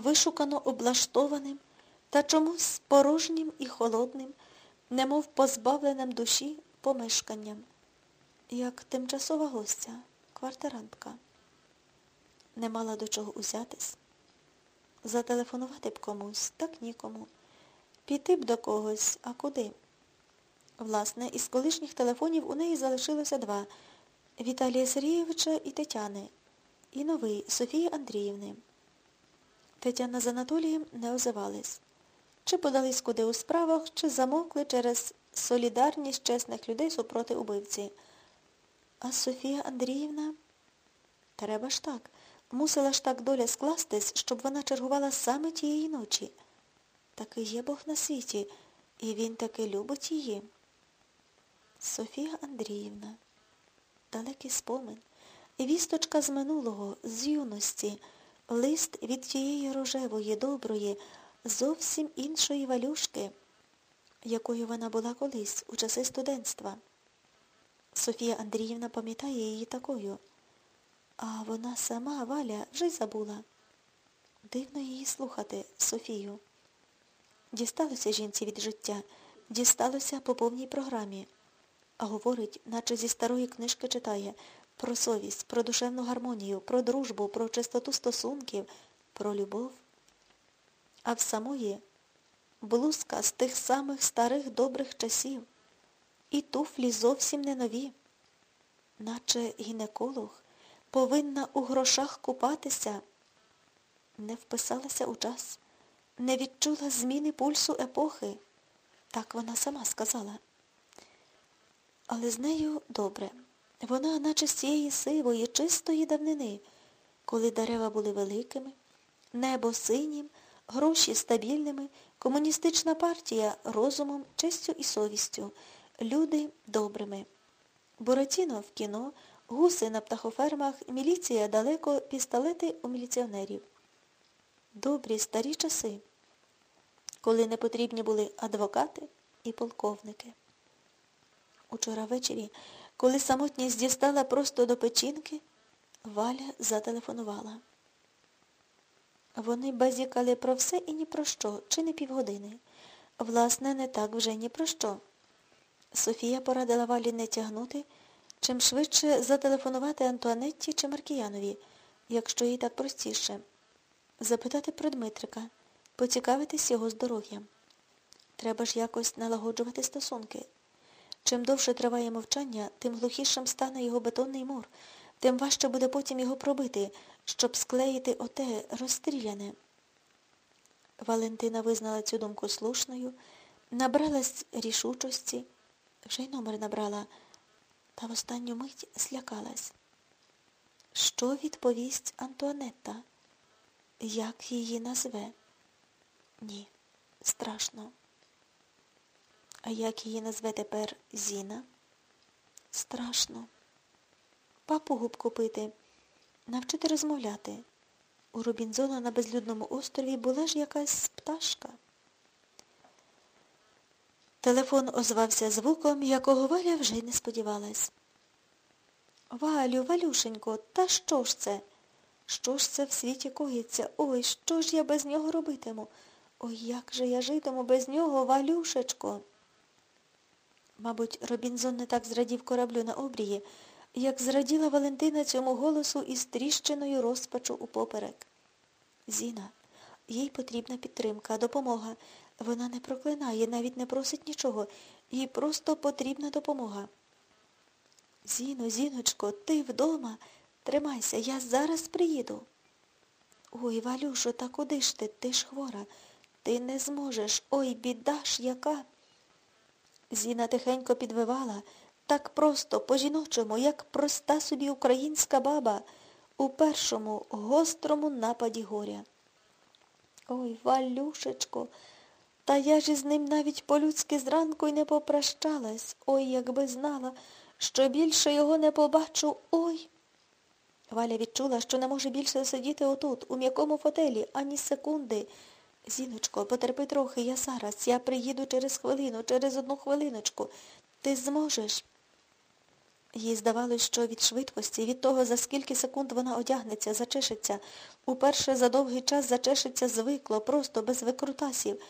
вишукано облаштованим та чомусь порожнім і холодним, немов позбавленим душі помешканням, як тимчасова гостя, квартирантка. Не мала до чого узятись. Зателефонувати б комусь, так нікому. Піти б до когось, а куди? Власне, із колишніх телефонів у неї залишилося два Віталія Сергійовича і Тетяни, і новий Софії Андріївни. Тетяна з Анатолієм не озивались. Чи подались куди у справах, чи замовкли через солідарність чесних людей супроти убивці. А Софія Андріївна? Треба ж так. Мусила ж так доля скластись, щоб вона чергувала саме тієї ночі. Таки є Бог на світі, і він таки любить її. Софія Андріївна, далекий спомин, вісточка з минулого, з юності, лист від тієї рожевої, доброї, зовсім іншої валюшки, якою вона була колись у часи студентства. Софія Андріївна пам'ятає її такою. А вона сама, Валя, вже й забула. Дивно її слухати, Софію. Дісталося жінці від життя, дісталося по повній програмі. А говорить, наче зі старої книжки читає про совість, про душевну гармонію, про дружбу, про чистоту стосунків, про любов. А в самої блузка з тих самих старих добрих часів. І туфлі зовсім не нові. Наче гінеколог повинна у грошах купатися. Не вписалася у час, не відчула зміни пульсу епохи. Так вона сама сказала. Але з нею добре. Вона, наче з цієї сивої, чистої давнини, коли дерева були великими, небо синім, гроші стабільними, комуністична партія розумом, честю і совістю, люди добрими. Буратіно в кіно, гуси на птахофермах, міліція далеко, пістолети у міліціонерів. Добрі старі часи, коли не потрібні були адвокати і полковники. Учора ввечері, коли самотність дістала просто до печінки, Валя зателефонувала. Вони базікали про все і ні про що, чи не півгодини. Власне, не так вже ні про що. Софія порадила Валі не тягнути, чим швидше зателефонувати Антуанетті чи Маркіянові, якщо їй так простіше. Запитати про Дмитрика, поцікавитись його здоров'ям. Треба ж якось налагоджувати стосунки. Чим довше триває мовчання, тим глухішим стане його бетонний мур, тим важче буде потім його пробити, щоб склеїти оте розстріляне. Валентина визнала цю думку слушною, набралась рішучості, вже й номер набрала, та в останню мить злякалась. Що відповість Антуанетта? Як її назве? Ні, страшно. А як її назве тепер Зіна? Страшно. Папугу б купити, навчити розмовляти. У Робінзона на безлюдному острові була ж якась пташка. Телефон озвався звуком, якого Валя вже й не сподівалась. Валю, Валюшенько, та що ж це? Що ж це в світі коїться? Ой, що ж я без нього робитиму? Ой, як же я житиму без нього, Валюшечко? Мабуть, Робінзон не так зрадів кораблю на обрії, як зраділа Валентина цьому голосу із тріщиною розпачу упоперек. Зіна, їй потрібна підтримка, допомога. Вона не проклинає, навіть не просить нічого. Їй просто потрібна допомога. Зіно, Зіночко, ти вдома? Тримайся, я зараз приїду. Ой, Валюшо, та куди ж ти? Ти ж хвора. Ти не зможеш. Ой, біда ж яка. Зіна тихенько підвивала, так просто, по-жіночому, як проста собі українська баба у першому гострому нападі горя. Ой, Валюшечко, та я ж із ним навіть по-людськи зранку й не попрощалась. Ой, якби знала, що більше його не побачу. Ой. Валя відчула, що не може більше сидіти отут, у м'якому фотелі, ані секунди. Зіночко, потерпи трохи, я зараз. Я приїду через хвилину, через одну хвилиночку. Ти зможеш? Їй здавалось, що від швидкості, від того, за скільки секунд вона одягнеться, зачешеться, уперше за довгий час зачешеться звикло, просто без викрутасів,